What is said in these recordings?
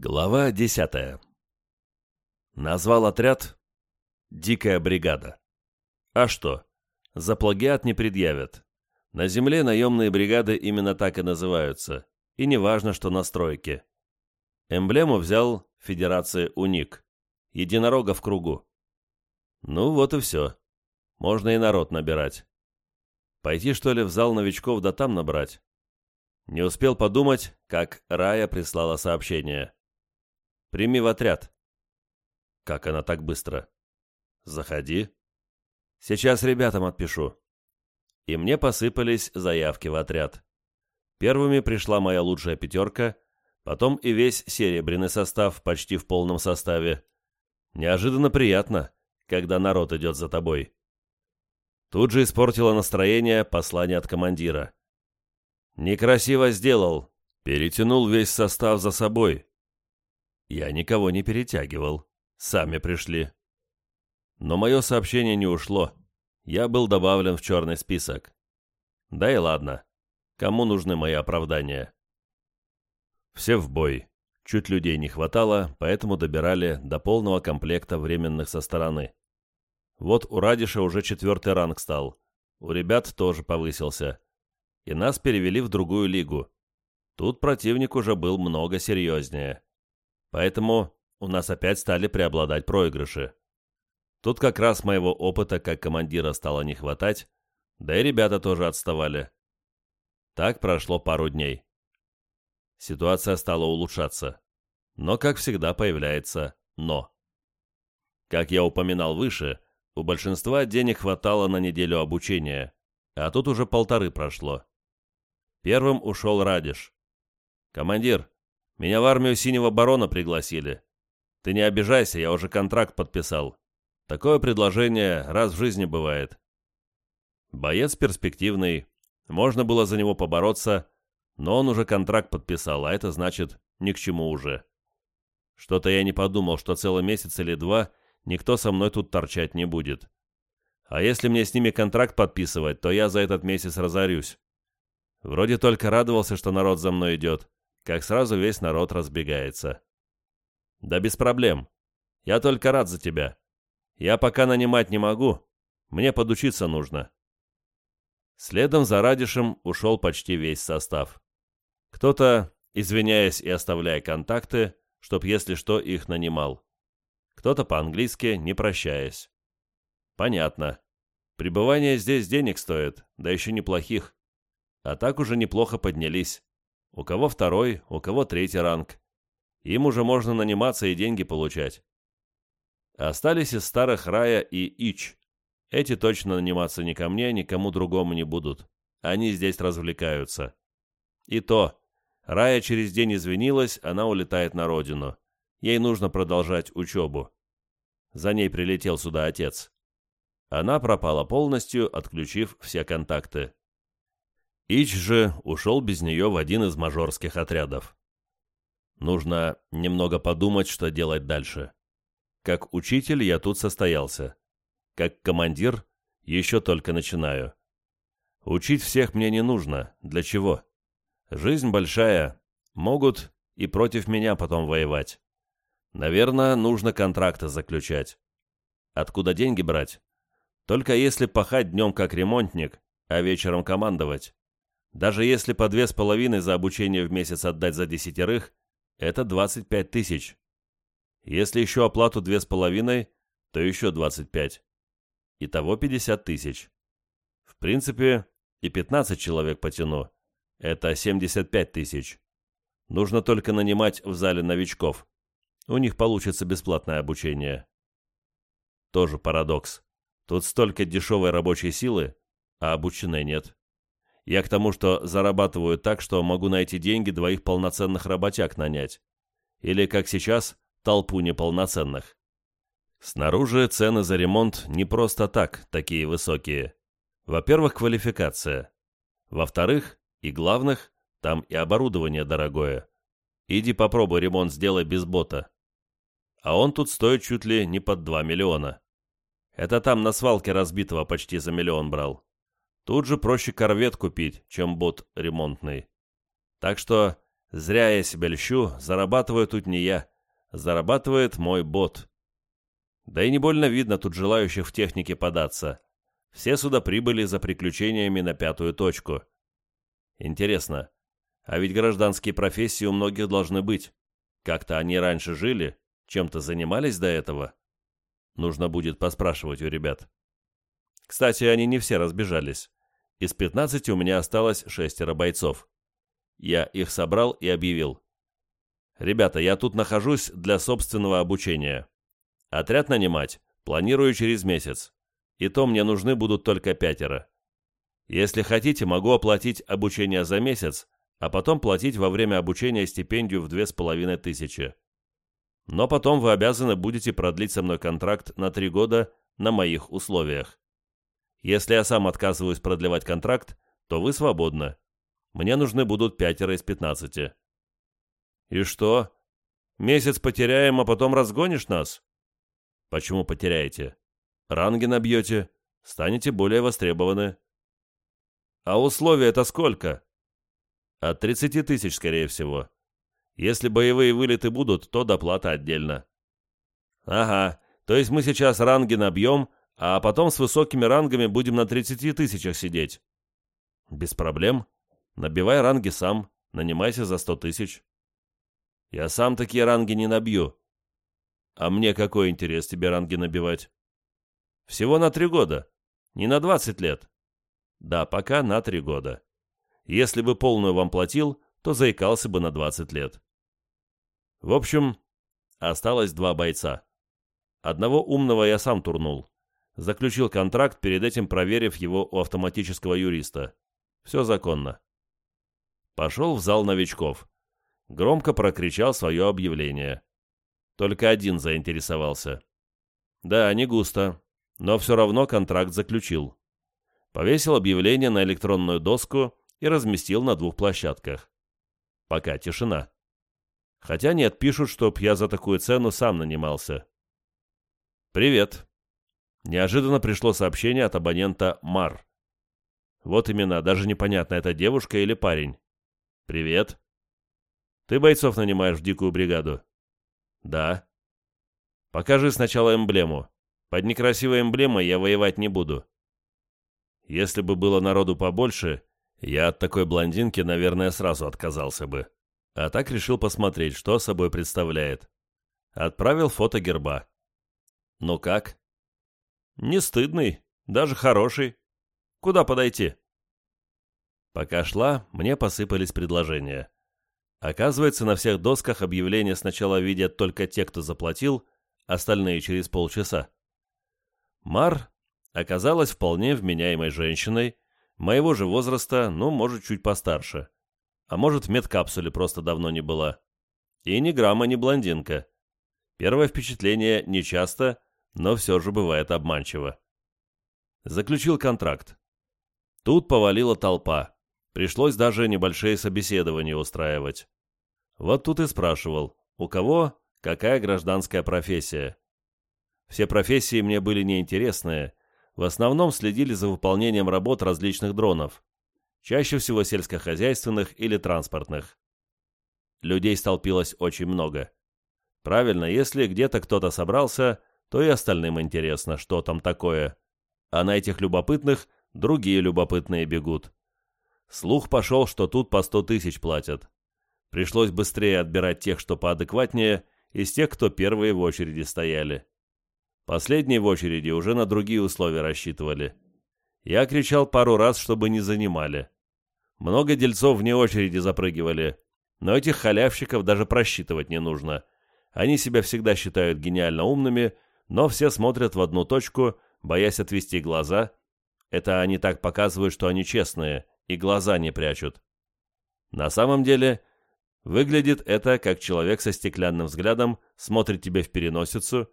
Глава десятая. Назвал отряд «Дикая бригада». А что? За плагиат не предъявят. На земле наемные бригады именно так и называются, и не важно, что на стройке. Эмблему взял Федерация УНИК, единорога в кругу. Ну вот и все. Можно и народ набирать. Пойти, что ли, в зал новичков да там набрать? Не успел подумать, как Рая прислала сообщение. Прими в отряд. Как она так быстро? Заходи. Сейчас ребятам отпишу. И мне посыпались заявки в отряд. Первыми пришла моя лучшая пятерка, потом и весь серебряный состав почти в полном составе. Неожиданно приятно, когда народ идет за тобой. Тут же испортило настроение послание от командира. «Некрасиво сделал. Перетянул весь состав за собой. Я никого не перетягивал. Сами пришли. Но мое сообщение не ушло. Я был добавлен в черный список. Да и ладно. Кому нужны мои оправдания? Все в бой. Чуть людей не хватало, поэтому добирали до полного комплекта временных со стороны. Вот у Радиша уже четвертый ранг стал. У ребят тоже повысился. И нас перевели в другую лигу. Тут противник уже был много серьезнее. Поэтому у нас опять стали преобладать проигрыши. Тут как раз моего опыта как командира стало не хватать, да и ребята тоже отставали. Так прошло пару дней. Ситуация стала улучшаться. Но, как всегда, появляется «но». Как я упоминал выше, у большинства денег хватало на неделю обучения, а тут уже полторы прошло. Первым ушел Радиш. «Командир, меня в армию Синего Барона пригласили. Ты не обижайся, я уже контракт подписал. Такое предложение раз в жизни бывает. Боец перспективный, можно было за него побороться, но он уже контракт подписал, а это значит ни к чему уже. Что-то я не подумал, что целый месяц или два никто со мной тут торчать не будет. А если мне с ними контракт подписывать, то я за этот месяц разорюсь. Вроде только радовался, что народ за мной идет, как сразу весь народ разбегается. Да без проблем. Я только рад за тебя. Я пока нанимать не могу. Мне подучиться нужно. Следом за Радишем ушел почти весь состав. Кто-то, извиняясь и оставляя контакты, чтоб, если что, их нанимал. Кто-то по-английски, не прощаясь. Понятно. Пребывание здесь денег стоит, да еще неплохих. А так уже неплохо поднялись. У кого второй, у кого третий ранг. Им уже можно наниматься и деньги получать. Остались из старых Рая и Ич. Эти точно наниматься ни ко мне, ни кому другому не будут. Они здесь развлекаются. И то, Рая через день извинилась, она улетает на родину. Ей нужно продолжать учебу. За ней прилетел сюда отец. Она пропала полностью, отключив все контакты. Ич же ушел без нее в один из мажорских отрядов. Нужно немного подумать, что делать дальше. Как учитель я тут состоялся. Как командир еще только начинаю. Учить всех мне не нужно. Для чего? Жизнь большая. Могут и против меня потом воевать. Наверное, нужно контракты заключать. Откуда деньги брать? Только если пахать днем как ремонтник, а вечером командовать. Даже если по две с половиной за обучение в месяц отдать за десятерых, это 25 тысяч. Если еще оплату две с половиной, то еще 25. Итого 50 тысяч. В принципе, и 15 человек потяну. Это 75 тысяч. Нужно только нанимать в зале новичков. У них получится бесплатное обучение. Тоже парадокс. Тут столько дешевой рабочей силы, а обученной нет. Я к тому, что зарабатываю так, что могу на эти деньги двоих полноценных работяг нанять. Или, как сейчас, толпу неполноценных. Снаружи цены за ремонт не просто так, такие высокие. Во-первых, квалификация. Во-вторых, и главных, там и оборудование дорогое. Иди попробуй ремонт сделай без бота. А он тут стоит чуть ли не под 2 миллиона. Это там на свалке разбитого почти за миллион брал. Тут же проще корвет купить, чем бот ремонтный. Так что Зря я себя льщу, зарабатываю тут не я. Зарабатывает мой бот. Да и не больно видно тут желающих в технике податься. Все сюда прибыли за приключениями на пятую точку. Интересно, а ведь гражданские профессии у многих должны быть. Как-то они раньше жили, чем-то занимались до этого. Нужно будет поспрашивать у ребят. Кстати, они не все разбежались. Из 15 у меня осталось шестеро бойцов. Я их собрал и объявил. «Ребята, я тут нахожусь для собственного обучения. Отряд нанимать планирую через месяц. И то мне нужны будут только пятеро. Если хотите, могу оплатить обучение за месяц, а потом платить во время обучения стипендию в две с половиной тысячи. Но потом вы обязаны будете продлить со мной контракт на три года на моих условиях. Если я сам отказываюсь продлевать контракт, то вы свободны. Мне нужны будут пятеро из пятнадцати». «И что? Месяц потеряем, а потом разгонишь нас?» «Почему потеряете? Ранги набьете, станете более востребованы». «А условия это сколько?» «От тридцати тысяч, скорее всего. Если боевые вылеты будут, то доплата отдельно». «Ага, то есть мы сейчас ранги набьем, а потом с высокими рангами будем на тридцати тысячах сидеть». «Без проблем», Набивай ранги сам, нанимайся за сто тысяч. Я сам такие ранги не набью. А мне какой интерес тебе ранги набивать? Всего на три года, не на двадцать лет. Да, пока на три года. Если бы полную вам платил, то заикался бы на двадцать лет. В общем, осталось два бойца. Одного умного я сам турнул. Заключил контракт, перед этим проверив его у автоматического юриста. Все законно. Пошел в зал новичков. Громко прокричал свое объявление. Только один заинтересовался. Да, не густо, но все равно контракт заключил. Повесил объявление на электронную доску и разместил на двух площадках. Пока тишина. Хотя нет, пишут, чтоб я за такую цену сам нанимался. «Привет». Неожиданно пришло сообщение от абонента Мар. Вот именно, даже непонятно, это девушка или парень. «Привет. Ты бойцов нанимаешь в дикую бригаду?» «Да». «Покажи сначала эмблему. Под некрасивой эмблемой я воевать не буду». Если бы было народу побольше, я от такой блондинки, наверное, сразу отказался бы. А так решил посмотреть, что собой представляет. Отправил фото герба. «Ну как?» «Не стыдный, даже хороший. Куда подойти?» Пока шла, мне посыпались предложения. Оказывается, на всех досках объявления сначала видят только те, кто заплатил, остальные через полчаса. Мар оказалась вполне вменяемой женщиной, моего же возраста, ну, может, чуть постарше. А может, в медкапсуле просто давно не была. И ни грамма не блондинка. Первое впечатление нечасто, но все же бывает обманчиво. Заключил контракт. Тут повалила толпа. Пришлось даже небольшие собеседования устраивать. Вот тут и спрашивал, у кого какая гражданская профессия. Все профессии мне были неинтересные, в основном следили за выполнением работ различных дронов, чаще всего сельскохозяйственных или транспортных. Людей столпилось очень много. Правильно, если где-то кто-то собрался, то и остальным интересно, что там такое. А на этих любопытных другие любопытные бегут. Слух пошел, что тут по сто тысяч платят. Пришлось быстрее отбирать тех, что поадекватнее, из тех, кто первые в очереди стояли. Последние в очереди уже на другие условия рассчитывали. Я кричал пару раз, чтобы не занимали. Много дельцов вне очереди запрыгивали, но этих халявщиков даже просчитывать не нужно. Они себя всегда считают гениально умными, но все смотрят в одну точку, боясь отвести глаза. Это они так показывают, что они честные, и глаза не прячут. На самом деле, выглядит это, как человек со стеклянным взглядом смотрит тебе в переносицу,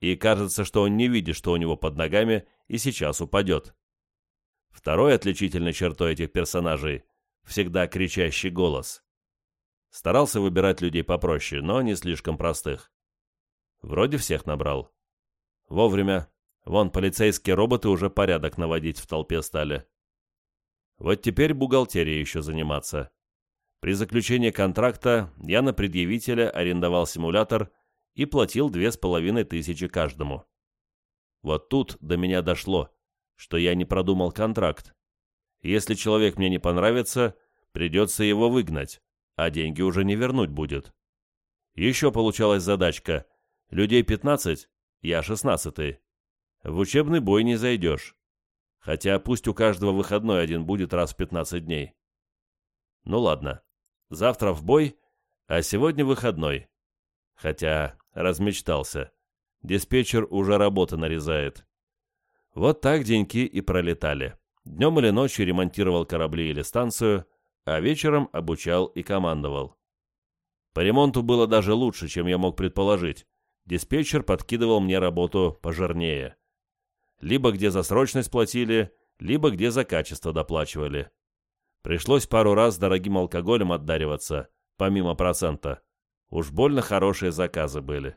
и кажется, что он не видит, что у него под ногами, и сейчас упадет. Второй отличительной чертой этих персонажей – всегда кричащий голос. Старался выбирать людей попроще, но не слишком простых. Вроде всех набрал. Вовремя. Вон полицейские роботы уже порядок наводить в толпе стали. Вот теперь бухгалтерией еще заниматься. При заключении контракта я на предъявителя арендовал симулятор и платил две с половиной тысячи каждому. Вот тут до меня дошло, что я не продумал контракт. Если человек мне не понравится, придется его выгнать, а деньги уже не вернуть будет. Еще получалась задачка. Людей 15, я 16. В учебный бой не зайдешь. Хотя пусть у каждого выходной один будет раз в 15 дней. Ну ладно. Завтра в бой, а сегодня выходной. Хотя размечтался. Диспетчер уже работы нарезает. Вот так деньки и пролетали. Днем или ночью ремонтировал корабли или станцию, а вечером обучал и командовал. По ремонту было даже лучше, чем я мог предположить. Диспетчер подкидывал мне работу пожирнее. Либо где за срочность платили, либо где за качество доплачивали. Пришлось пару раз дорогим алкоголем отдариваться, помимо процента. Уж больно хорошие заказы были.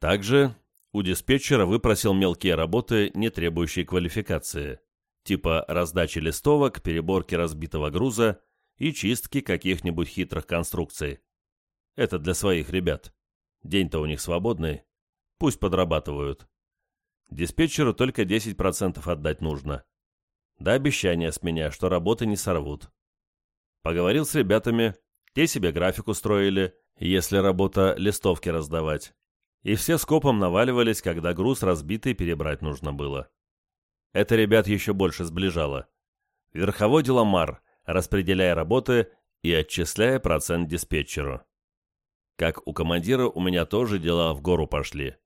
Также у диспетчера выпросил мелкие работы, не требующие квалификации, типа раздачи листовок, переборки разбитого груза и чистки каких-нибудь хитрых конструкций. Это для своих ребят. День-то у них свободный. Пусть подрабатывают. Диспетчеру только 10% отдать нужно. Да обещание с меня, что работы не сорвут. Поговорил с ребятами, те себе график устроили, если работа листовки раздавать. И все скопом наваливались, когда груз разбитый перебрать нужно было. Это ребят еще больше сближало. Верховодил Амар, распределяя работы и отчисляя процент диспетчеру. Как у командира у меня тоже дела в гору пошли.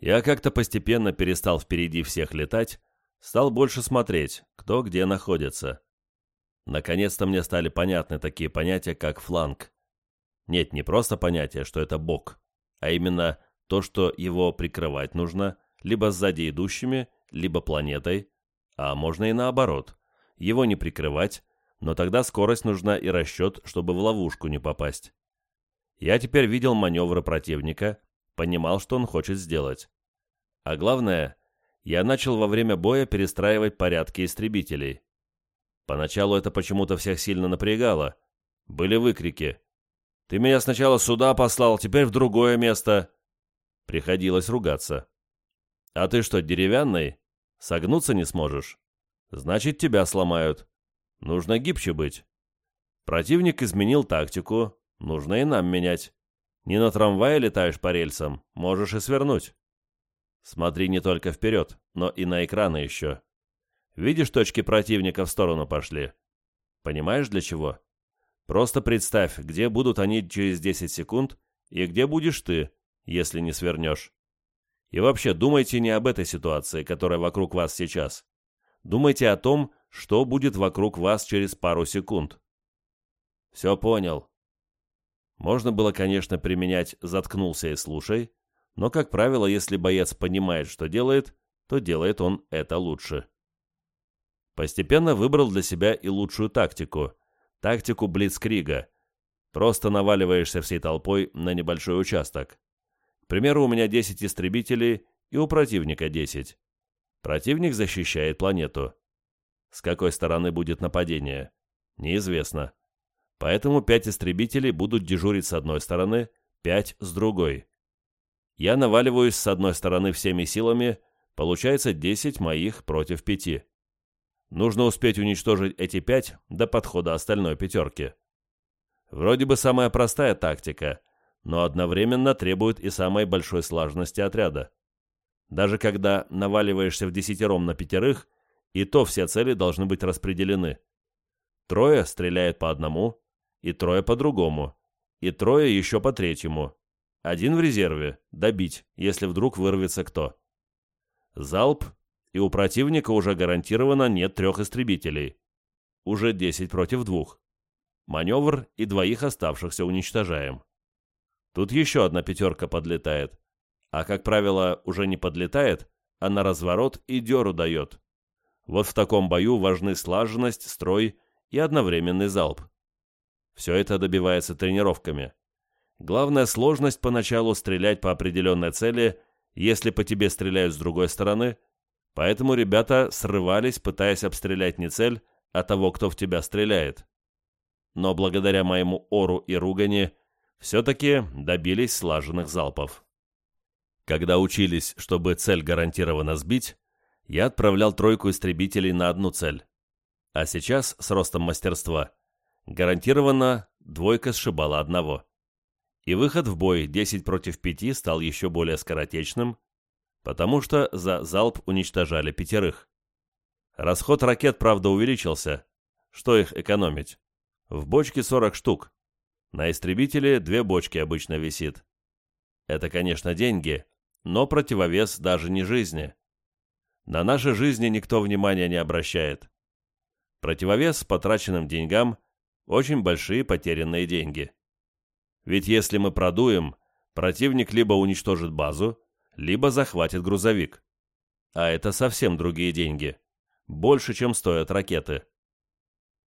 Я как-то постепенно перестал впереди всех летать, Стал больше смотреть, кто где находится. Наконец-то мне стали понятны такие понятия, как фланг. Нет, не просто понятие, что это бок, а именно то, что его прикрывать нужно либо сзади идущими, либо планетой, а можно и наоборот. Его не прикрывать, но тогда скорость нужна и расчет, чтобы в ловушку не попасть. Я теперь видел маневры противника, понимал, что он хочет сделать. А главное, я начал во время боя перестраивать порядки истребителей. Поначалу это почему-то всех сильно напрягало. Были выкрики. «Ты меня сначала сюда послал, теперь в другое место!» Приходилось ругаться. «А ты что, деревянный? Согнуться не сможешь? Значит, тебя сломают. Нужно гибче быть». Противник изменил тактику, нужно и нам менять. Не на трамвае летаешь по рельсам, можешь и свернуть. Смотри не только вперед, но и на экраны еще. Видишь, точки противника в сторону пошли? Понимаешь, для чего? Просто представь, где будут они через 10 секунд и где будешь ты, если не свернешь. И вообще, думайте не об этой ситуации, которая вокруг вас сейчас. Думайте о том, что будет вокруг вас через пару секунд. Все понял. Можно было, конечно, применять «заткнулся и слушай», но, как правило, если боец понимает, что делает, то делает он это лучше. Постепенно выбрал для себя и лучшую тактику. Тактику Блицкрига. Просто наваливаешься всей толпой на небольшой участок. К примеру, у меня 10 истребителей и у противника 10. Противник защищает планету. С какой стороны будет нападение? Неизвестно. Поэтому 5 истребителей будут дежурить с одной стороны, 5 с другой. Я наваливаюсь с одной стороны всеми силами, получается 10 моих против 5. Нужно успеть уничтожить эти 5 до подхода остальной пятерки. Вроде бы самая простая тактика, но одновременно требует и самой большой сложности отряда. Даже когда наваливаешься в десятером на пятерых, и то все цели должны быть распределены. Трое стреляют по одному, и трое по другому, и трое еще по третьему. Один в резерве, добить, если вдруг вырвется кто. Залп, и у противника уже гарантированно нет трех истребителей. Уже 10 против двух. Маневр и двоих оставшихся уничтожаем. Тут еще одна пятерка подлетает. А, как правило, уже не подлетает, а на разворот и деру дает. Вот в таком бою важны слаженность, строй и одновременный залп. Все это добивается тренировками. Главная сложность поначалу стрелять по определенной цели, если по тебе стреляют с другой стороны, поэтому ребята срывались, пытаясь обстрелять не цель, а того, кто в тебя стреляет. но благодаря моему ору и ругани все-таки добились слаженных залпов. Когда учились, чтобы цель гарантированно сбить, я отправлял тройку истребителей на одну цель. А сейчас, с ростом мастерства, гарантированно двойка сшибала одного. И выход в бой 10 против 5 стал еще более скоротечным, потому что за залп уничтожали пятерых. Расход ракет, правда, увеличился. Что их экономить? В бочке 40 штук. На истребителе две бочки обычно висит. Это, конечно, деньги, но противовес даже не жизни. На наши жизни никто внимания не обращает. Противовес потраченным деньгам – очень большие потерянные деньги. Ведь если мы продуем, противник либо уничтожит базу, либо захватит грузовик. А это совсем другие деньги. Больше, чем стоят ракеты.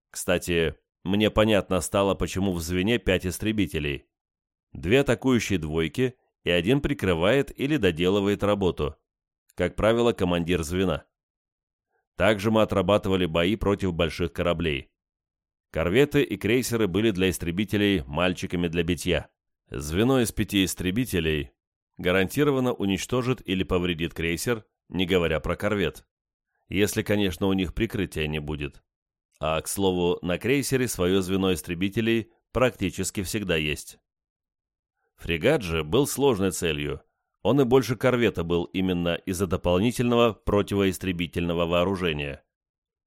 Кстати, мне понятно стало, почему в звене пять истребителей. Две атакующие двойки и один прикрывает или доделывает работу. Как правило, командир звена. Также мы отрабатывали бои против больших кораблей. Корветы и крейсеры были для истребителей мальчиками для битья. Звено из пяти истребителей гарантированно уничтожит или повредит крейсер, не говоря про корвет. Если, конечно, у них прикрытия не будет. А, к слову, на крейсере свое звено истребителей практически всегда есть. Фрегат же был сложной целью. Он и больше корвета был именно из-за дополнительного противоистребительного вооружения.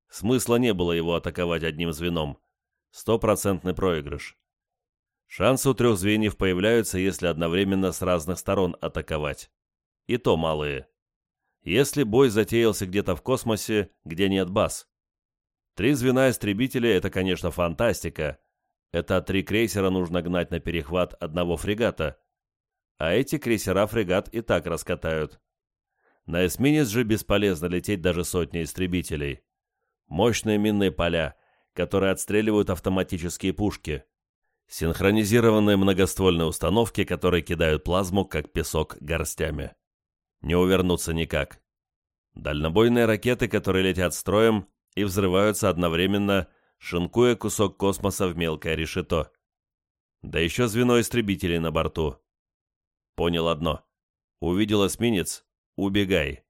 Смысла не было его атаковать одним звеном. Стопроцентный проигрыш. Шансы у трех звеньев появляются, если одновременно с разных сторон атаковать. И то малые. Если бой затеялся где-то в космосе, где нет баз. Три звена истребителей — это, конечно, фантастика, это три крейсера нужно гнать на перехват одного фрегата. А эти крейсера-фрегат и так раскатают. На эсминец же бесполезно лететь даже сотни истребителей. Мощные минные поля, которые отстреливают автоматические пушки. Синхронизированные многоствольные установки, которые кидают плазму, как песок, горстями. Не увернуться никак. Дальнобойные ракеты, которые летят строем и взрываются одновременно шинкуя кусок космоса в мелкое решето. Да еще звено истребителей на борту. Понял одно. Увидел эсминец — убегай.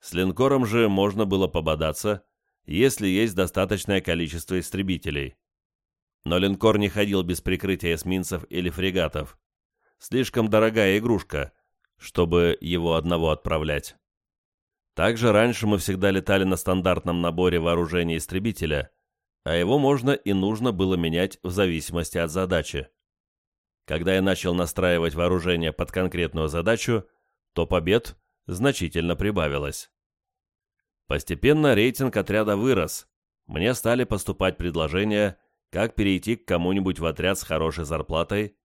С линкором же можно было пободаться, если есть достаточное количество истребителей. Но линкор не ходил без прикрытия эсминцев или фрегатов. Слишком дорогая игрушка, чтобы его одного отправлять. Также раньше мы всегда летали на стандартном наборе вооружения истребителя, а его можно и нужно было менять в зависимости от задачи. Когда я начал настраивать вооружение под конкретную задачу, то побед значительно прибавилось. Постепенно рейтинг отряда вырос. Мне стали поступать предложения, как перейти к кому-нибудь в отряд с хорошей зарплатой,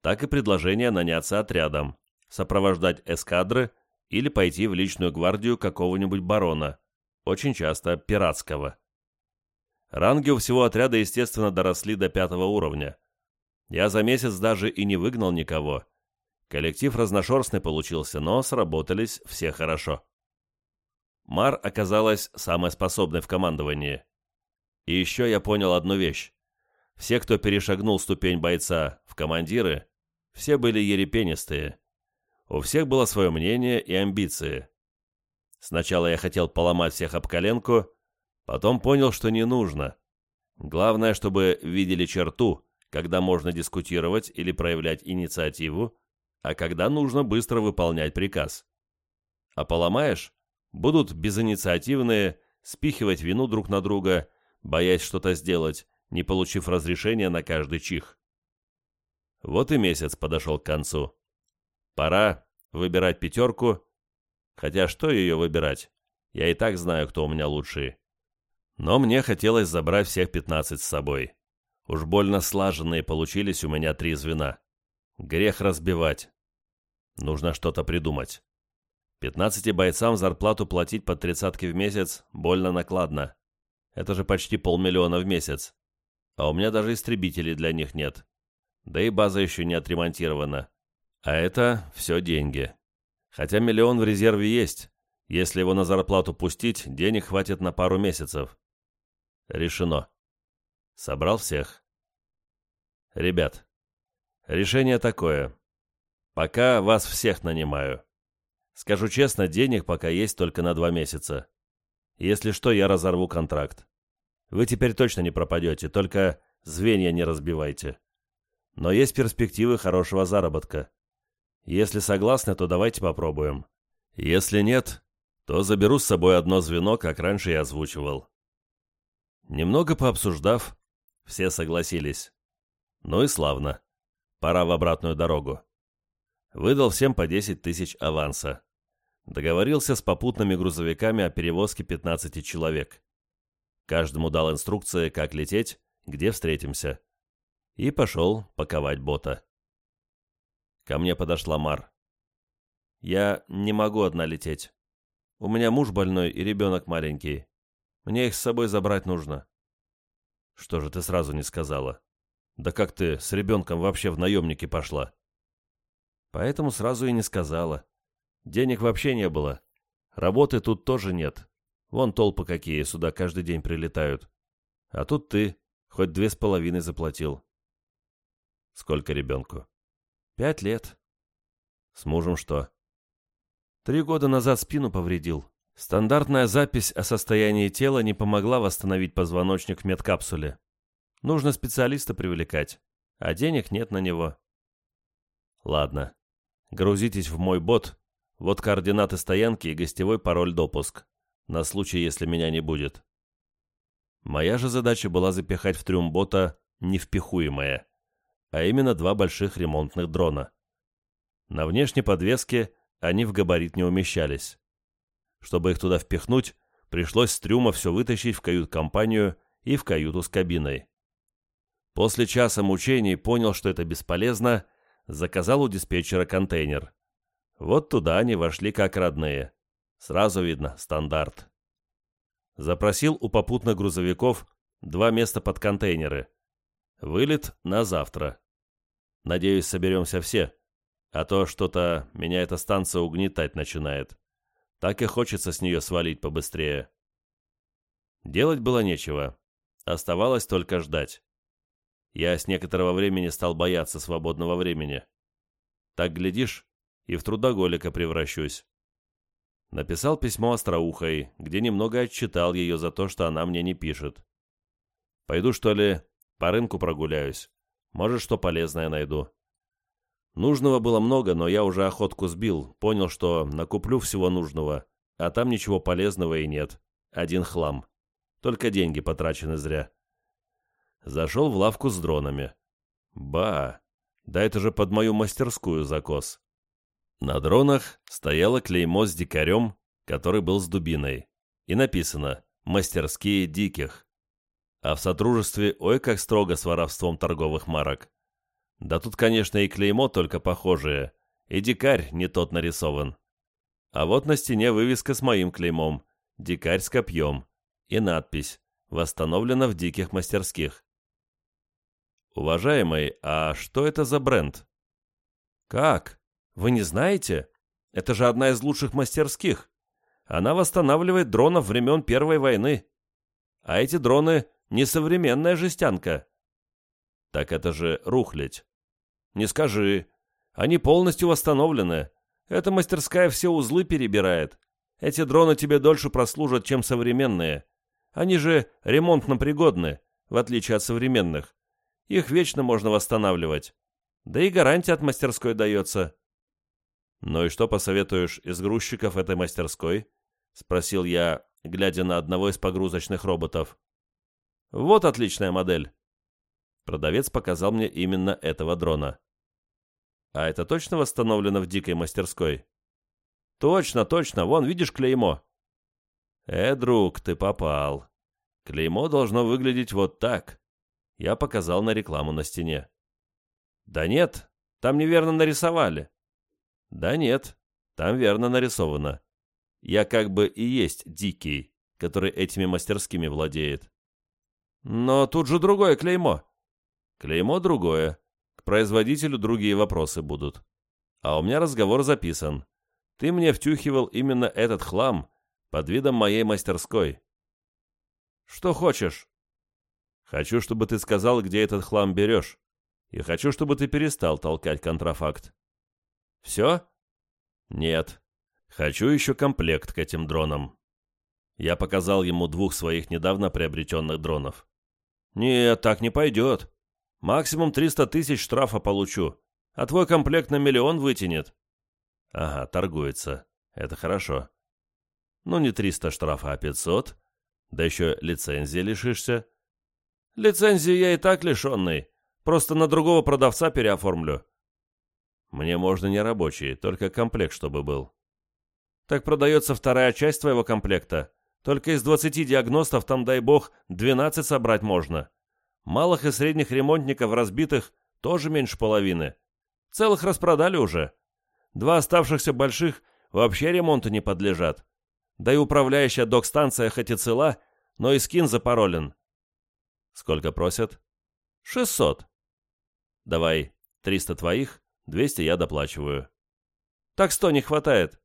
так и предложения наняться отрядом, сопровождать эскадры или пойти в личную гвардию какого-нибудь барона, очень часто пиратского. Ранги у всего отряда, естественно, доросли до пятого уровня. Я за месяц даже и не выгнал никого. Коллектив разношерстный получился, но сработались все хорошо. Мар оказалась самой способной в командовании. И еще я понял одну вещь. Все, кто перешагнул ступень бойца в командиры, все были ерепенистые. У всех было свое мнение и амбиции. Сначала я хотел поломать всех об коленку, Потом понял, что не нужно. Главное, чтобы видели черту, когда можно дискутировать или проявлять инициативу, а когда нужно быстро выполнять приказ. А поломаешь, будут безинициативные, спихивать вину друг на друга, боясь что-то сделать, не получив разрешения на каждый чих. Вот и месяц подошел к концу. Пора выбирать пятерку, хотя что ее выбирать? Я и так знаю, кто у меня лучший. Но мне хотелось забрать всех 15 с собой. Уж больно слаженные получились у меня три звена. Грех разбивать. Нужно что-то придумать. 15 бойцам зарплату платить по тридцатке в месяц больно накладно. Это же почти полмиллиона в месяц. А у меня даже истребителей для них нет. Да и база еще не отремонтирована. А это все деньги. Хотя миллион в резерве есть. Если его на зарплату пустить, денег хватит на пару месяцев. Решено. Собрал всех. Ребят, решение такое. Пока вас всех нанимаю. Скажу честно, денег пока есть только на два месяца. Если что, я разорву контракт. Вы теперь точно не пропадете, только звенья не разбивайте. Но есть перспективы хорошего заработка. Если согласны, то давайте попробуем. Если нет, то заберу с собой одно звено, как раньше я озвучивал. Немного пообсуждав, все согласились. Ну и славно. Пора в обратную дорогу. Выдал всем по 10 тысяч аванса. Договорился с попутными грузовиками о перевозке 15 человек. Каждому дал инструкции, как лететь, где встретимся. И пошел паковать бота. Ко мне подошла Мар. «Я не могу одна лететь. У меня муж больной и ребенок маленький. Мне их с собой забрать нужно». «Что же ты сразу не сказала? Да как ты с ребенком вообще в наемники пошла?» «Поэтому сразу и не сказала. Денег вообще не было. Работы тут тоже нет. Вон толпы какие сюда каждый день прилетают. А тут ты хоть две с половиной заплатил». «Сколько ребенку?» «Пять лет». «С мужем что?» «Три года назад спину повредил. Стандартная запись о состоянии тела не помогла восстановить позвоночник в медкапсуле. Нужно специалиста привлекать, а денег нет на него. Ладно, грузитесь в мой бот, вот координаты стоянки и гостевой пароль-допуск, на случай, если меня не будет. Моя же задача была запихать в трюм бота невпихуемое, а именно два больших ремонтных дрона. На внешней подвеске они в габарит не умещались. Чтобы их туда впихнуть, пришлось с трюма все вытащить в кают-компанию и в каюту с кабиной. После часа мучений понял, что это бесполезно, заказал у диспетчера контейнер. Вот туда они вошли как родные. Сразу видно, стандарт. Запросил у попутных грузовиков два места под контейнеры. Вылет на завтра. Надеюсь, соберемся все, а то что-то меня эта станция угнетать начинает. Так и хочется с нее свалить побыстрее. Делать было нечего. Оставалось только ждать. Я с некоторого времени стал бояться свободного времени. Так, глядишь, и в трудоголика превращусь. Написал письмо Остроухой, где немного отчитал ее за то, что она мне не пишет. Пойду, что ли, по рынку прогуляюсь. Может, что полезное найду. Нужного было много, но я уже охотку сбил, понял, что накуплю всего нужного, а там ничего полезного и нет. Один хлам. Только деньги потрачены зря. Зашел в лавку с дронами. Ба, да это же под мою мастерскую закос. На дронах стояло клеймо с дикарем, который был с дубиной, и написано «Мастерские диких». А в сотрудничестве ой как строго с воровством торговых марок. Да тут, конечно, и клеймо только похожее, и дикарь не тот нарисован. А вот на стене вывеска с моим клеймом «Дикарь с копьем» и надпись «Восстановлено в диких мастерских». «Уважаемый, а что это за бренд?» «Как? Вы не знаете? Это же одна из лучших мастерских. Она восстанавливает дронов времен Первой войны. А эти дроны — несовременная жестянка». «Так это же рухлядь. Не скажи. Они полностью восстановлены. Эта мастерская все узлы перебирает. Эти дроны тебе дольше прослужат, чем современные. Они же ремонтно пригодны, в отличие от современных. Их вечно можно восстанавливать. Да и гарантия от мастерской дается. «Ну и что посоветуешь из грузчиков этой мастерской?» — спросил я, глядя на одного из погрузочных роботов. «Вот отличная модель. Продавец показал мне именно этого дрона. «А это точно восстановлено в дикой мастерской?» «Точно, точно, вон, видишь клеймо?» «Э, друг, ты попал. Клеймо должно выглядеть вот так». Я показал на рекламу на стене. «Да нет, там неверно нарисовали». «Да нет, там верно нарисовано. Я как бы и есть дикий, который этими мастерскими владеет». «Но тут же другое клеймо». Клеймо другое. К производителю другие вопросы будут. А у меня разговор записан. Ты мне втюхивал именно этот хлам под видом моей мастерской. Что хочешь? Хочу, чтобы ты сказал, где этот хлам берешь. И хочу, чтобы ты перестал толкать контрафакт. Все? Нет. Хочу еще комплект к этим дронам. Я показал ему двух своих недавно приобретенных дронов. Нет, так не пойдет. Максимум 300 тысяч штрафа получу, а твой комплект на миллион вытянет. Ага, торгуется. Это хорошо. Ну, не 300 штрафа, а 500. Да еще лицензии лишишься. Лицензии я и так лишенный. Просто на другого продавца переоформлю. Мне можно не рабочий, только комплект, чтобы был. Так продается вторая часть твоего комплекта. Только из 20 диагностов там, дай бог, 12 собрать можно. Малых и средних ремонтников разбитых тоже меньше половины. Целых распродали уже. Два оставшихся больших вообще ремонту не подлежат. Да и управляющая док-станция хоть и цела, но и скин запаролен. Сколько просят? Шестьсот. Давай, триста твоих, двести я доплачиваю. Так сто не хватает.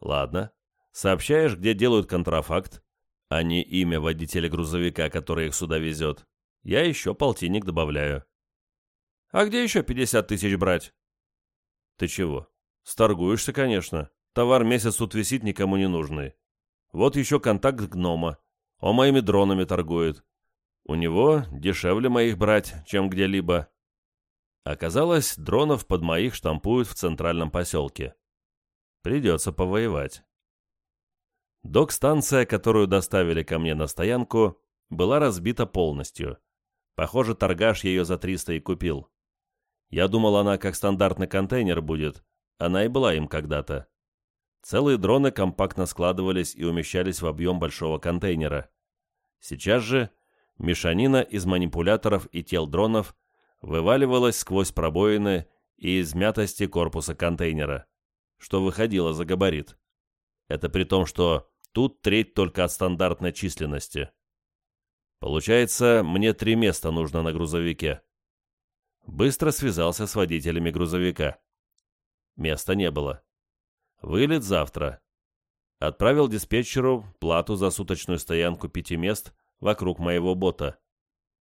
Ладно. Сообщаешь, где делают контрафакт, а не имя водителя грузовика, который их сюда везет. Я еще полтинник добавляю. А где еще пятьдесят тысяч брать? Ты чего? Сторгуешься, конечно. Товар месяц тут висит никому не нужный. Вот еще контакт гнома. Он моими дронами торгует. У него дешевле моих брать, чем где-либо. Оказалось, дронов под моих штампуют в центральном поселке. Придется повоевать. Док-станция, которую доставили ко мне на стоянку, была разбита полностью. Похоже, торгаш ее за 300 и купил. Я думал, она как стандартный контейнер будет. Она и была им когда-то. Целые дроны компактно складывались и умещались в объем большого контейнера. Сейчас же мешанина из манипуляторов и тел дронов вываливалась сквозь пробоины и измятости корпуса контейнера, что выходило за габарит. Это при том, что тут треть только от стандартной численности. Получается, мне три места нужно на грузовике. Быстро связался с водителями грузовика. Места не было. Вылет завтра. Отправил диспетчеру плату за суточную стоянку пяти мест вокруг моего бота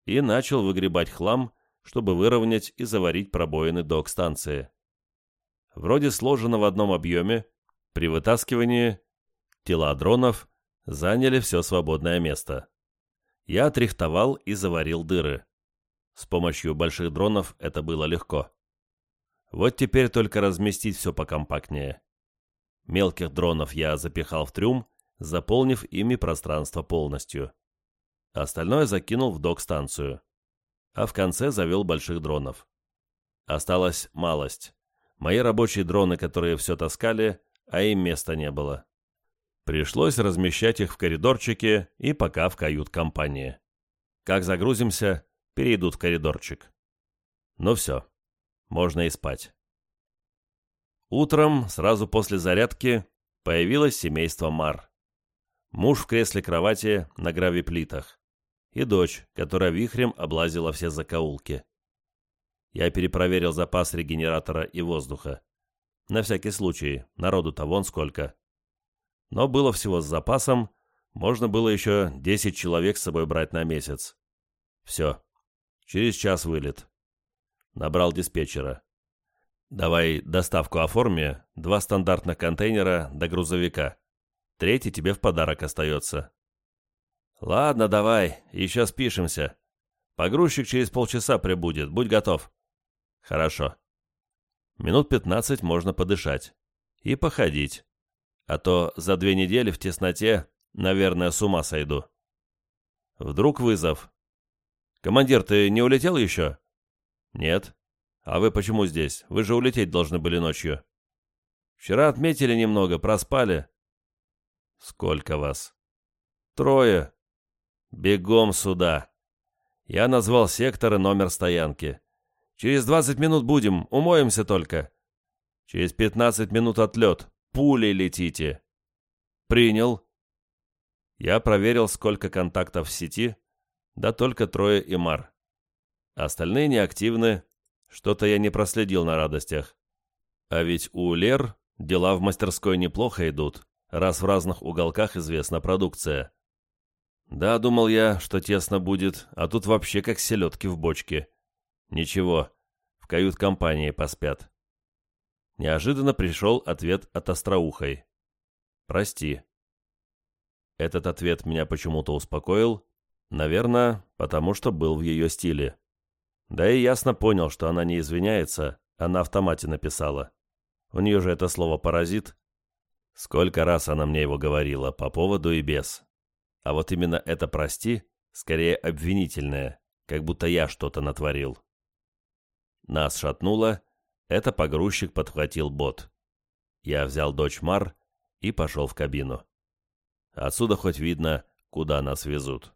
и начал выгребать хлам, чтобы выровнять и заварить пробоины док-станции. Вроде сложено в одном объеме, при вытаскивании тела дронов заняли все свободное место. Я отрихтовал и заварил дыры. С помощью больших дронов это было легко. Вот теперь только разместить все покомпактнее. Мелких дронов я запихал в трюм, заполнив ими пространство полностью. Остальное закинул в док-станцию. А в конце завел больших дронов. Осталась малость. Мои рабочие дроны, которые все таскали, а им места не было. Пришлось размещать их в коридорчике и пока в кают-компании. Как загрузимся, перейдут в коридорчик. Ну все, можно и спать. Утром, сразу после зарядки, появилось семейство Мар. Муж в кресле кровати на гравиплитах. И дочь, которая вихрем облазила все закоулки. Я перепроверил запас регенератора и воздуха. На всякий случай, народу-то вон сколько. Но было всего с запасом, можно было еще 10 человек с собой брать на месяц. Все. Через час вылет. Набрал диспетчера. Давай доставку оформи, два стандартных контейнера до грузовика. Третий тебе в подарок остается. Ладно, давай, еще спишемся. Погрузчик через полчаса прибудет, будь готов. Хорошо. Минут пятнадцать можно подышать. И походить. А то за две недели в тесноте, наверное, с ума сойду. Вдруг вызов. «Командир, ты не улетел еще?» «Нет. А вы почему здесь? Вы же улететь должны были ночью». «Вчера отметили немного, проспали». «Сколько вас?» «Трое. Бегом сюда». Я назвал сектор и номер стоянки. «Через двадцать минут будем, умоемся только». «Через пятнадцать минут отлет. Пулей летите». «Принял». Я проверил, сколько контактов в сети, да только трое и Мар. Остальные неактивны, что-то я не проследил на радостях. А ведь у Лер дела в мастерской неплохо идут, раз в разных уголках известна продукция. Да, думал я, что тесно будет, а тут вообще как селедки в бочке. Ничего, кают-компании поспят. Неожиданно пришел ответ от Остроухой. «Прости». Этот ответ меня почему-то успокоил, наверное, потому что был в ее стиле. Да и ясно понял, что она не извиняется, а на автомате написала. У нее же это слово «паразит». Сколько раз она мне его говорила, по поводу и без. А вот именно это «прости» скорее обвинительное, как будто я что-то натворил. Нас шатнуло, это погрузчик подхватил бот. Я взял дочь Мар и пошел в кабину. Отсюда хоть видно, куда нас везут.